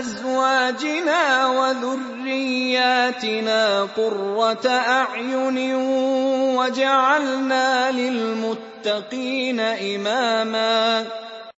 أزواجنا وذرياتنا قرة أعين وجعلنا للمتقين إماما